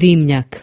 dimnjak.